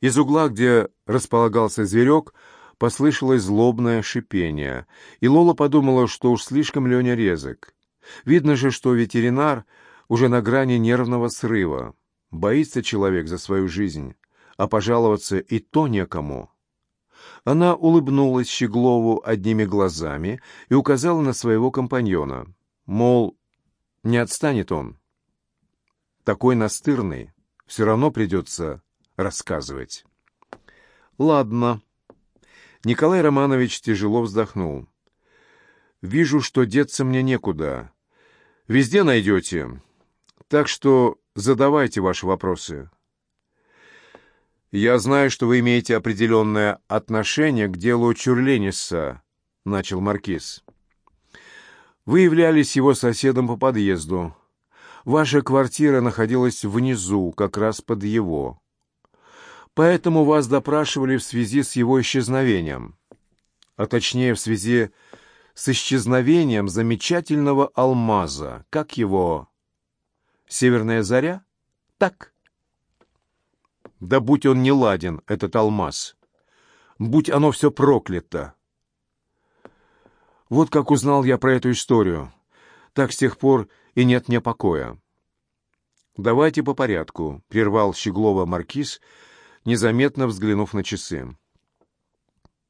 Из угла, где располагался зверек, послышалось злобное шипение, и Лола подумала, что уж слишком Леня резок. Видно же, что ветеринар уже на грани нервного срыва. Боится человек за свою жизнь, а пожаловаться и то некому. Она улыбнулась Щеглову одними глазами и указала на своего компаньона. Мол, не отстанет он. Такой настырный, все равно придется рассказывать. «Ладно». Николай Романович тяжело вздохнул. «Вижу, что деться мне некуда. Везде найдете. Так что задавайте ваши вопросы». «Я знаю, что вы имеете определенное отношение к делу Чурлениса», — начал Маркиз. «Вы являлись его соседом по подъезду. Ваша квартира находилась внизу, как раз под его. Поэтому вас допрашивали в связи с его исчезновением. А точнее, в связи с исчезновением замечательного алмаза. Как его? Северная заря? Так». Да будь он не ладен, этот алмаз. Будь оно все проклято. Вот как узнал я про эту историю. Так с тех пор и нет мне покоя. «Давайте по порядку», — прервал Щеглова маркиз, незаметно взглянув на часы.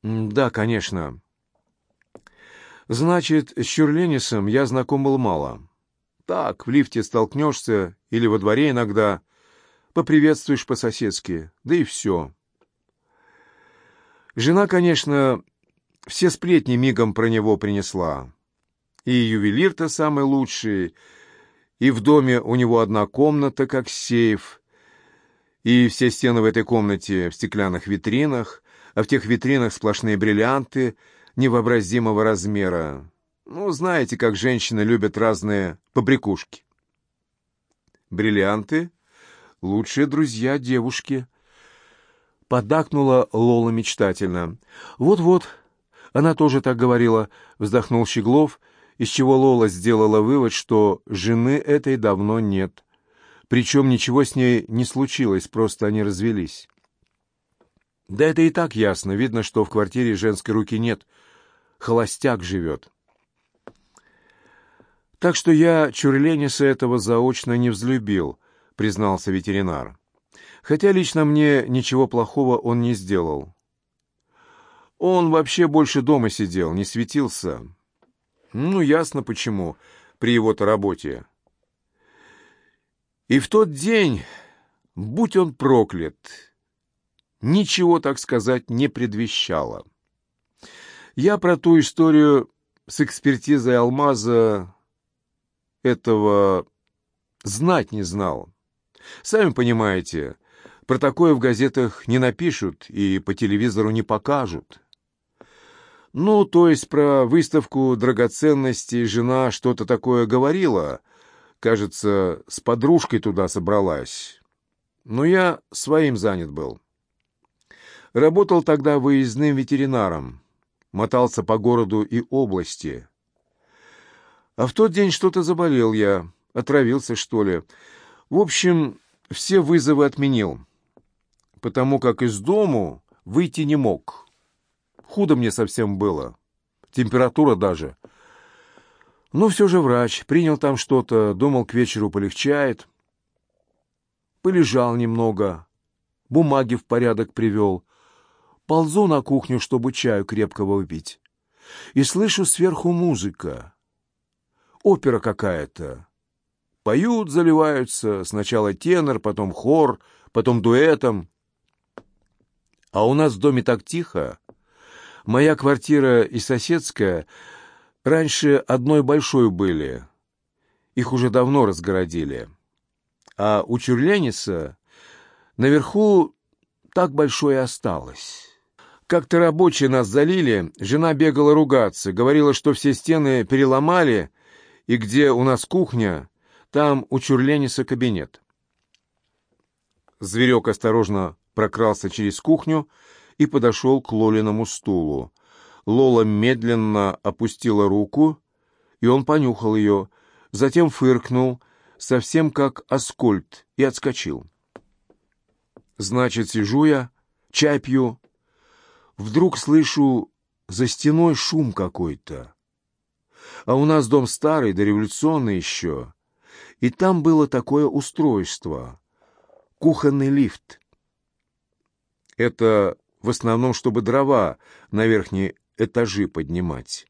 «Да, конечно. Значит, с Чурленисом я знаком был мало. Так, в лифте столкнешься или во дворе иногда поприветствуешь по-соседски, да и все. Жена, конечно, все сплетни мигом про него принесла. И ювелир-то самый лучший, и в доме у него одна комната, как сейф, и все стены в этой комнате в стеклянных витринах, а в тех витринах сплошные бриллианты невообразимого размера. Ну, знаете, как женщины любят разные побрякушки. Бриллианты лучшие друзья девушки. Поддакнула Лола мечтательно. «Вот-вот, она тоже так говорила», — вздохнул Щеглов, из чего Лола сделала вывод, что жены этой давно нет. Причем ничего с ней не случилось, просто они развелись. Да это и так ясно, видно, что в квартире женской руки нет. Холостяк живет. Так что я Чурлениса этого заочно не взлюбил —— признался ветеринар. «Хотя лично мне ничего плохого он не сделал. Он вообще больше дома сидел, не светился. Ну, ясно почему, при его-то работе. И в тот день, будь он проклят, ничего, так сказать, не предвещало. Я про ту историю с экспертизой алмаза этого знать не знал. Сами понимаете, про такое в газетах не напишут и по телевизору не покажут. Ну, то есть про выставку драгоценностей жена что-то такое говорила. Кажется, с подружкой туда собралась. Но я своим занят был. Работал тогда выездным ветеринаром. Мотался по городу и области. А в тот день что-то заболел я. Отравился, что ли. В общем, все вызовы отменил, потому как из дому выйти не мог. Худо мне совсем было. Температура даже. Но все же врач. Принял там что-то, думал, к вечеру полегчает. Полежал немного, бумаги в порядок привел. Ползу на кухню, чтобы чаю крепкого выпить. И слышу сверху музыка. Опера какая-то. Поют, заливаются, сначала тенор, потом хор, потом дуэтом. А у нас в доме так тихо. Моя квартира и соседская раньше одной большой были. Их уже давно разгородили. А у Чурлениса наверху так большое осталось. Как-то рабочие нас залили, жена бегала ругаться, говорила, что все стены переломали, и где у нас кухня, там у Чурлениса кабинет. Зверек осторожно прокрался через кухню и подошел к Лолиному стулу. Лола медленно опустила руку, и он понюхал ее, затем фыркнул, совсем как Аскольд, и отскочил. «Значит, сижу я, чай пью. Вдруг слышу за стеной шум какой-то. А у нас дом старый, дореволюционный еще. И там было такое устройство — кухонный лифт. Это в основном, чтобы дрова на верхние этажи поднимать.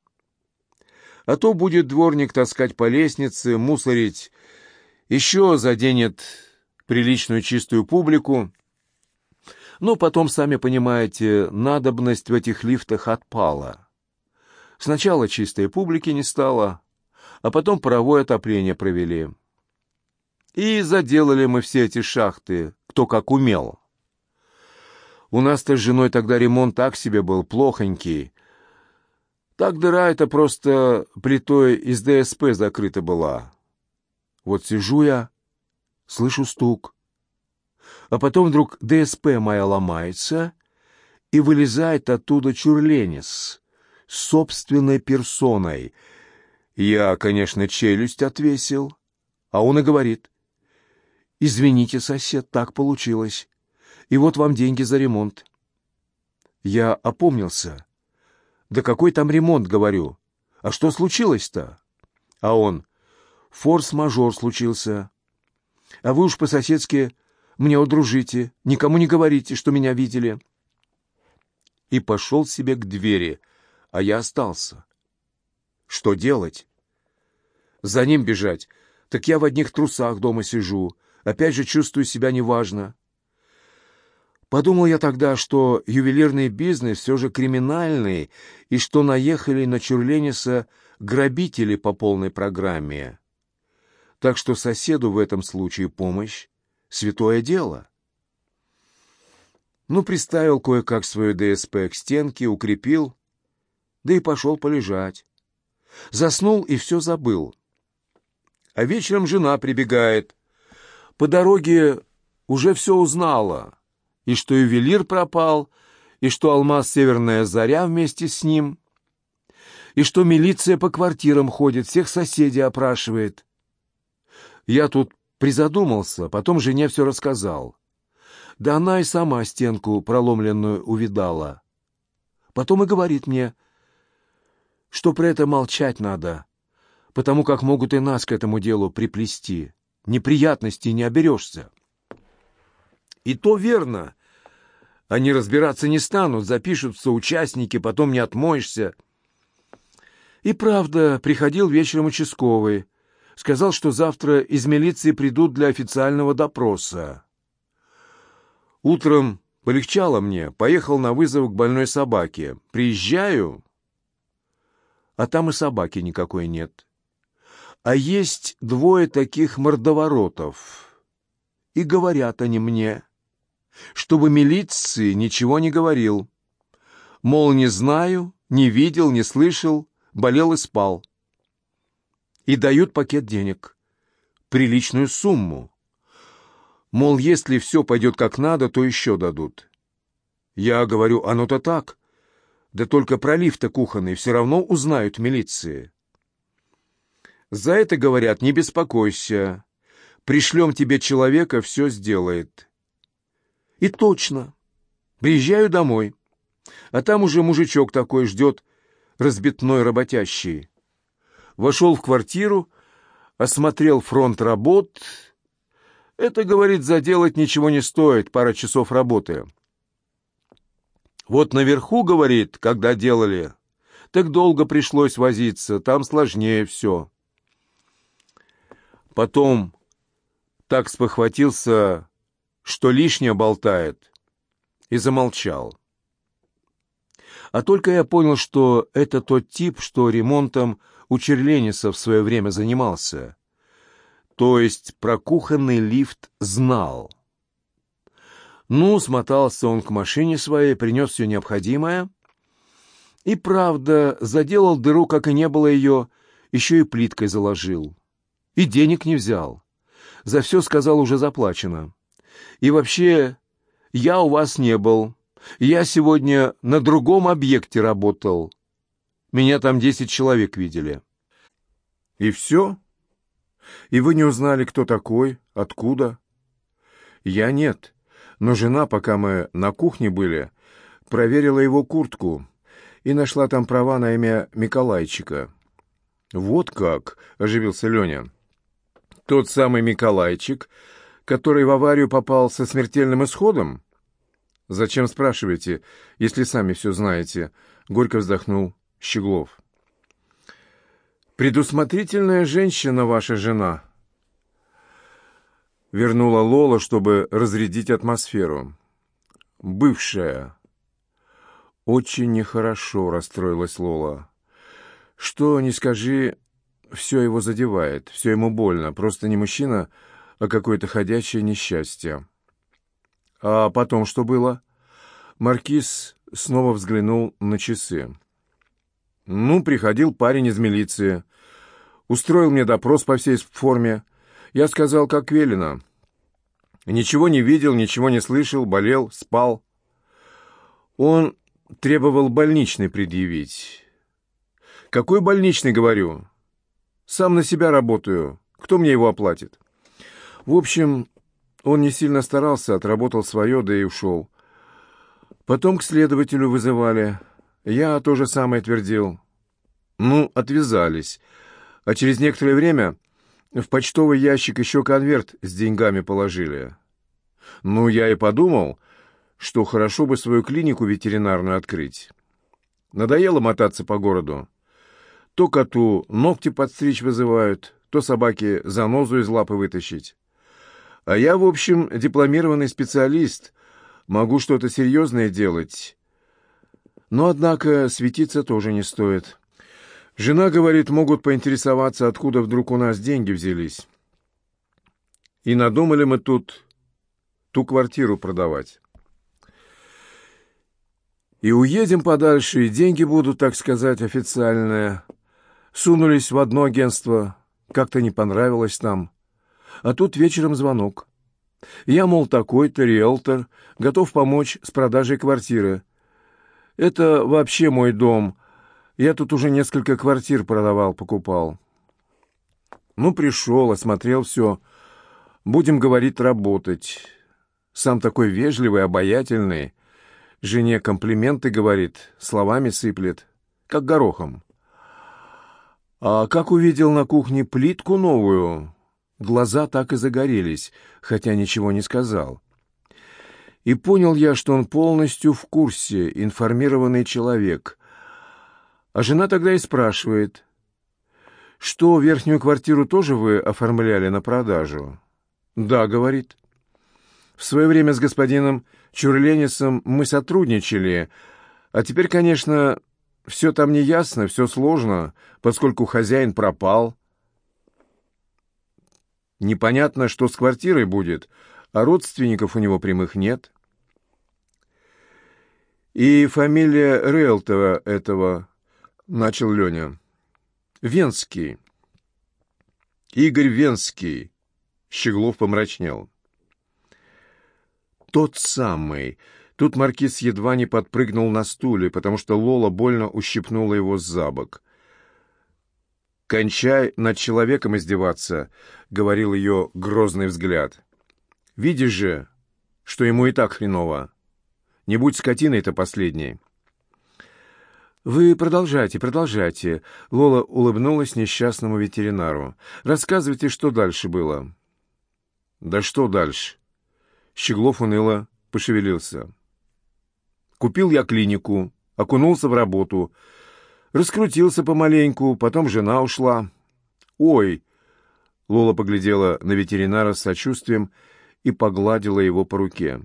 А то будет дворник таскать по лестнице, мусорить, еще заденет приличную чистую публику. Но потом, сами понимаете, надобность в этих лифтах отпала. Сначала чистой публики не стало, а потом паровое отопление провели. И заделали мы все эти шахты, кто как умел. У нас-то с женой тогда ремонт так себе был, плохонький. Так дыра это просто плитой из ДСП закрыта была. Вот сижу я, слышу стук. А потом вдруг ДСП моя ломается, и вылезает оттуда чурленис с собственной персоной. Я, конечно, челюсть отвесил, а он и говорит. «Извините, сосед, так получилось и вот вам деньги за ремонт. Я опомнился. Да какой там ремонт, говорю? А что случилось-то? А он, форс-мажор случился. А вы уж по-соседски мне удружите, никому не говорите, что меня видели. И пошел себе к двери, а я остался. Что делать? За ним бежать. Так я в одних трусах дома сижу. Опять же чувствую себя неважно. Подумал я тогда, что ювелирный бизнес все же криминальный, и что наехали на Чурлениса грабители по полной программе. Так что соседу в этом случае помощь — святое дело. Ну, приставил кое-как свою ДСП к стенке, укрепил, да и пошел полежать. Заснул и все забыл. А вечером жена прибегает. По дороге уже все узнала и что ювелир пропал, и что алмаз «Северная заря» вместе с ним, и что милиция по квартирам ходит, всех соседей опрашивает. Я тут призадумался, потом жене все рассказал. Да она и сама стенку проломленную увидала. Потом и говорит мне, что про это молчать надо, потому как могут и нас к этому делу приплести. Неприятностей не оберешься. И то верно. Они разбираться не станут, запишутся участники, потом не отмоешься. И правда, приходил вечером участковый. Сказал, что завтра из милиции придут для официального допроса. Утром полегчало мне. Поехал на вызов к больной собаке. Приезжаю, а там и собаки никакой нет. А есть двое таких мордоворотов. И говорят они мне — чтобы милиции ничего не говорил. Мол, не знаю, не видел, не слышал, болел и спал. И дают пакет денег, приличную сумму. Мол, если все пойдет как надо, то еще дадут. Я говорю, оно-то так. Да только про лифт кухонный все равно узнают милиции. За это, говорят, не беспокойся. Пришлем тебе человека, все сделает. И точно. Приезжаю домой, а там уже мужичок такой ждет, разбитной работящий. Вошел в квартиру, осмотрел фронт работ. Это, говорит, заделать ничего не стоит, пара часов работы. Вот наверху, говорит, когда делали, так долго пришлось возиться, там сложнее все. Потом так спохватился, что лишнее болтает, и замолчал. А только я понял, что это тот тип, что ремонтом у Черлениса в свое время занимался. То есть про кухонный лифт знал. Ну, смотался он к машине своей, принес все необходимое. И, правда, заделал дыру, как и не было ее, еще и плиткой заложил. И денег не взял. За все, сказал, уже заплачено. И вообще, я у вас не был. Я сегодня на другом объекте работал. Меня там десять человек видели. И все? И вы не узнали, кто такой, откуда? Я нет. Но жена, пока мы на кухне были, проверила его куртку и нашла там права на имя Миколайчика. «Вот как!» — оживился Леня. «Тот самый Миколайчик, который в аварию попал со смертельным исходом?» «Зачем спрашиваете, если сами все знаете?» — горько вздохнул Щеглов. «Предусмотрительная женщина ваша жена», — вернула Лола, чтобы разрядить атмосферу. «Бывшая». «Очень нехорошо», — расстроилась Лола. «Что, не скажи, все его задевает, все ему больно. Просто не мужчина, а какое-то ходячее несчастье». «А потом что было?» Маркиз снова взглянул на часы. «Ну, приходил парень из милиции. Устроил мне допрос по всей форме. Я сказал, как велено. Ничего не видел, ничего не слышал, болел, спал. Он требовал больничный предъявить. Какой больничный, говорю? Сам на себя работаю. Кто мне его оплатит? В общем, он не сильно старался, отработал свое, да и ушел. Потом к следователю вызывали. Я то же самое твердил. Ну, отвязались. А через некоторое время в почтовый ящик еще конверт с деньгами положили. Ну, я и подумал, что хорошо бы свою клинику ветеринарную открыть. Надоело мотаться по городу. То коту ногти подстричь вызывают, то собаке занозу из лапы вытащить. А я, в общем, дипломированный специалист, могу что-то серьезное делать. Но, однако, светиться тоже не стоит. Жена говорит, могут поинтересоваться, откуда вдруг у нас деньги взялись. И надумали мы тут ту квартиру продавать. И уедем подальше, и деньги будут, так сказать, официальные. Сунулись в одно агентство, как-то не понравилось там. А тут вечером звонок. Я, мол, такой-то риэлтор, готов помочь с продажей квартиры. Это вообще мой дом. Я тут уже несколько квартир продавал, покупал. Ну, пришел, осмотрел все. Будем, говорить, работать. Сам такой вежливый, обаятельный. Жене комплименты говорит, словами сыплет, как горохом. А как увидел на кухне плитку новую, глаза так и загорелись, хотя ничего не сказал. И понял я, что он полностью в курсе, информированный человек. А жена тогда и спрашивает, что верхнюю квартиру тоже вы оформляли на продажу? Да, говорит. В свое время с господином Чурленисом мы сотрудничали, а теперь, конечно, все там не ясно, все сложно, поскольку хозяин пропал. Непонятно, что с квартирой будет, а родственников у него прямых нет. И фамилия Рейлтова этого, начал Леня. Венский. Игорь Венский. Щеглов помрачнел. Тот самый. Тут маркиз едва не подпрыгнул на стуле, потому что Лола больно ущипнула его за бок. «Кончай над человеком издеваться», — говорил ее грозный взгляд. «Видишь же, что ему и так хреново. Не будь скотиной-то последней». «Вы продолжайте, продолжайте», — Лола улыбнулась несчастному ветеринару. «Рассказывайте, что дальше было». «Да что дальше?» Щеглов уныло пошевелился. Купил я клинику, окунулся в работу, раскрутился помаленьку, потом жена ушла. «Ой!» — Лола поглядела на ветеринара с сочувствием и погладила его по руке.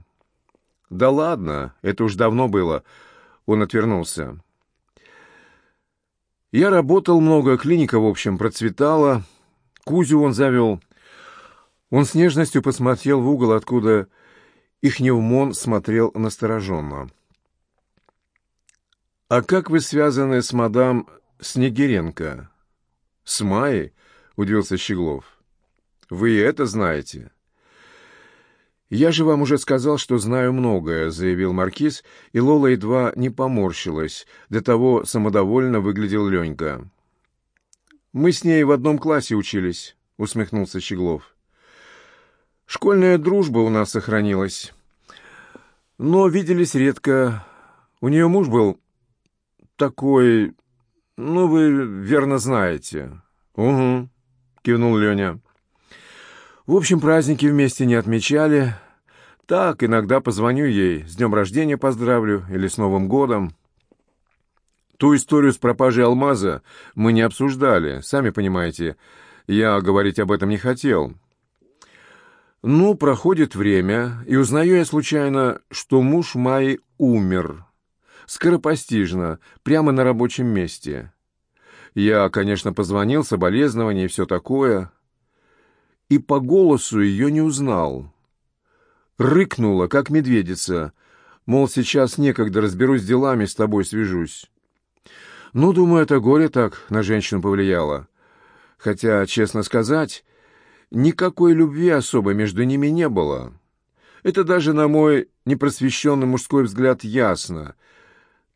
«Да ладно, это уж давно было», — он отвернулся. «Я работал много, клиника, в общем, процветала. Кузю он завел». Он с нежностью посмотрел в угол, откуда Ихневмон смотрел настороженно. «А как вы связаны с мадам Снегиренко?» «С Майей?» — удивился Щеглов. «Вы это знаете?» «Я же вам уже сказал, что знаю многое», — заявил Маркиз, и Лола едва не поморщилась. До того самодовольно выглядел Ленька. «Мы с ней в одном классе учились», — усмехнулся Щеглов. Школьная дружба у нас сохранилась. Но виделись редко. У нее муж был такой... Ну, вы верно знаете. Угу, кивнул Леня. В общем, праздники вместе не отмечали. Так, иногда позвоню ей, с днем рождения поздравлю или с Новым годом. Ту историю с пропажей алмаза мы не обсуждали, сами понимаете. Я говорить об этом не хотел. Ну, проходит время, и узнаю я случайно, что муж Майи умер. Скоропостижно, прямо на рабочем месте. Я, конечно, позвонил, соболезнования и все такое. И по голосу ее не узнал. Рыкнула, как медведица, мол, сейчас некогда разберусь делами, с тобой свяжусь. Ну, думаю, это горе так на женщину повлияло. Хотя, честно сказать, никакой любви особой между ними не было. Это даже на мой непросвещенный мужской взгляд ясно.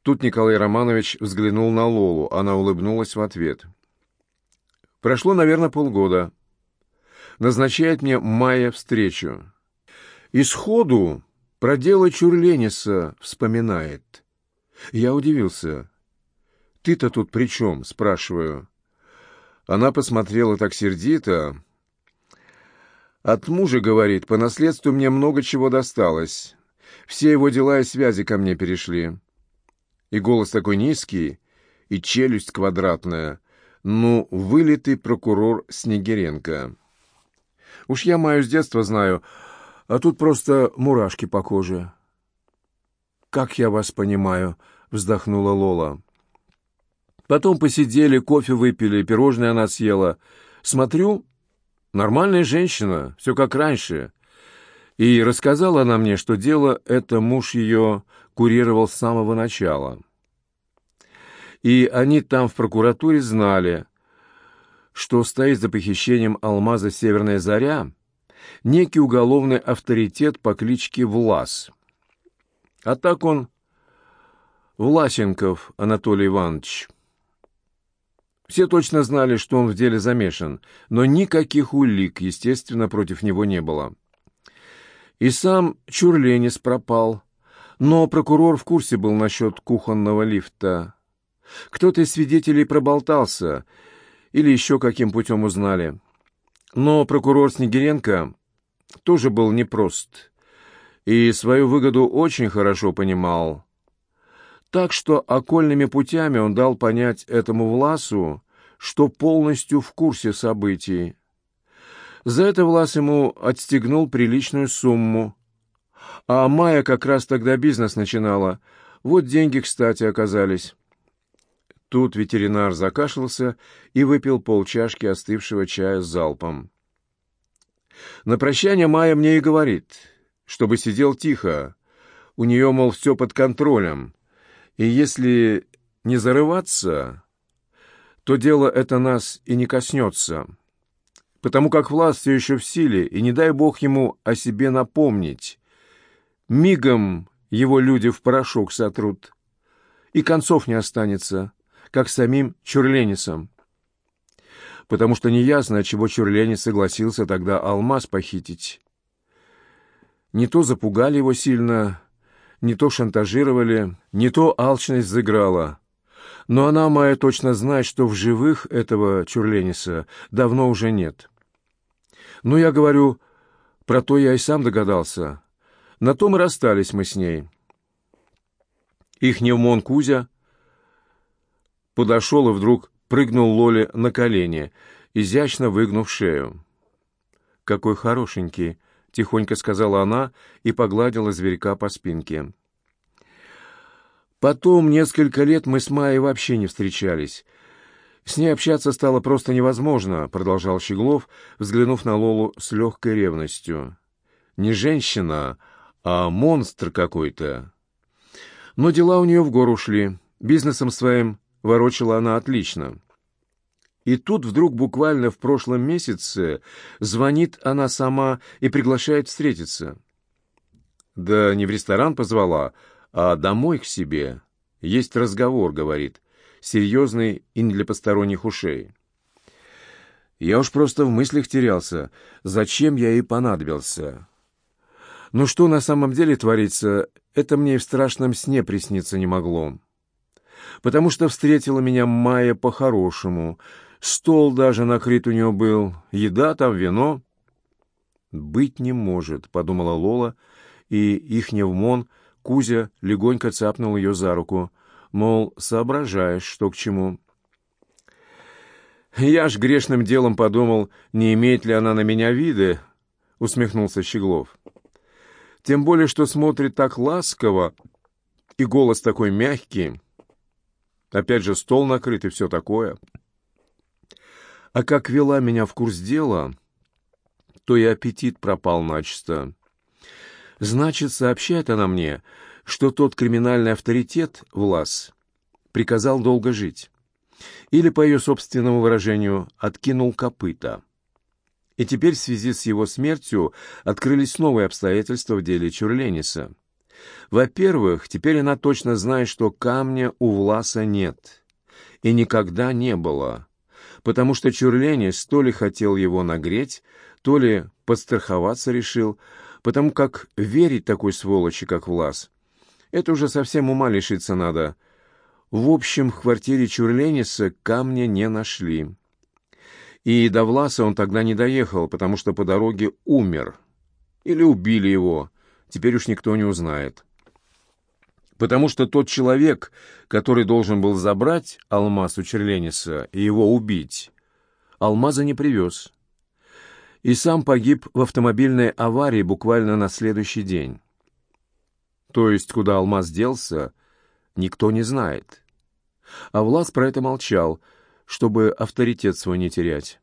Тут Николай Романович взглянул на Лолу, она улыбнулась в ответ. Прошло, наверное, полгода. Назначает мне Майя встречу. И сходу про дело Чурлениса вспоминает. Я удивился. «Ты-то тут при чем?» — спрашиваю. Она посмотрела так сердито. «От мужа, — говорит, — по наследству мне много чего досталось. Все его дела и связи ко мне перешли. И голос такой низкий, и челюсть квадратная. Ну, вылитый прокурор Снегиренко. Уж я Маю с детства знаю, а тут просто мурашки по коже». «Как я вас понимаю?» — вздохнула Лола. Потом посидели, кофе выпили, пирожное она съела. Смотрю, нормальная женщина, все как раньше. И рассказала она мне, что дело это муж ее курировал с самого начала. И они там в прокуратуре знали, что стоит за похищением алмаза «Северная заря» некий уголовный авторитет по кличке Влас. А так он Власенков Анатолий Иванович. Все точно знали, что он в деле замешан, но никаких улик, естественно, против него не было. И сам Чурленис пропал, но прокурор в курсе был насчет кухонного лифта. Кто-то из свидетелей проболтался или еще каким путем узнали. Но прокурор Снегиренко тоже был непрост и свою выгоду очень хорошо понимал. Так что окольными путями он дал понять этому Власу, что полностью в курсе событий. За это Влас ему отстегнул приличную сумму. А Майя как раз тогда бизнес начинала. Вот деньги, кстати, оказались. Тут ветеринар закашлялся и выпил полчашки остывшего чая с залпом. На прощание Майя мне и говорит, чтобы сидел тихо. У нее, мол, все под контролем. И если не зарываться, то дело это нас и не коснется, потому как власть все еще в силе, и не дай бог ему о себе напомнить. Мигом его люди в порошок сотрут, и концов не останется, как самим Чурленисом. Потому что неясно, чего Чурленис согласился тогда алмаз похитить. Не то запугали его сильно, не то шантажировали, не то алчность заиграла. Но она, моя, точно знает, что в живых этого Чурлениса давно уже нет. Ну, я говорю, про то я и сам догадался. На том и расстались мы с ней. Их невмон Кузя подошел и вдруг прыгнул Лоле на колени, изящно выгнув шею. «Какой хорошенький!» — тихонько сказала она и погладила зверька по спинке. Потом несколько лет мы с Майей вообще не встречались. С ней общаться стало просто невозможно, — продолжал Щеглов, взглянув на Лолу с легкой ревностью. Не женщина, а монстр какой-то. Но дела у нее в гору шли. Бизнесом своим ворочала она отлично. И тут вдруг буквально в прошлом месяце звонит она сама и приглашает встретиться. Да не в ресторан позвала, а домой к себе. Есть разговор, говорит, серьезный и не для посторонних ушей. Я уж просто в мыслях терялся, зачем я ей понадобился. Но что на самом деле творится, это мне и в страшном сне присниться не могло. Потому что встретила меня Майя по-хорошему. Стол даже накрыт у нее был, еда там, вино. «Быть не может», — подумала Лола, и ихневмон Кузя легонько цапнул ее за руку, мол, соображаешь, что к чему. «Я ж грешным делом подумал, не имеет ли она на меня виды», — усмехнулся Щеглов. «Тем более, что смотрит так ласково, и голос такой мягкий. Опять же, стол накрыт и все такое. А как вела меня в курс дела, то и аппетит пропал начисто. Значит, сообщает она мне, что тот криминальный авторитет, Влас, приказал долго жить» или, по ее собственному выражению, откинул копыта. И теперь в связи с его смертью открылись новые обстоятельства в деле Чурлениса. Во-первых, теперь она точно знает, что камня у Власа нет. И никогда не было. Потому что Чурленис то ли хотел его нагреть, то ли подстраховаться решил, потому как верить такой сволочи, как Влас, это уже совсем ума лишиться надо — в общем, в квартире Чурлениса камня не нашли. И до Власа он тогда не доехал, потому что по дороге умер. Или убили его, теперь уж никто не узнает. Потому что тот человек, который должен был забрать алмаз у Черлениса и его убить, алмаза не привез. И сам погиб в автомобильной аварии буквально на следующий день. То есть, куда алмаз делся, никто не знает. А Влас про это молчал, чтобы авторитет свой не терять.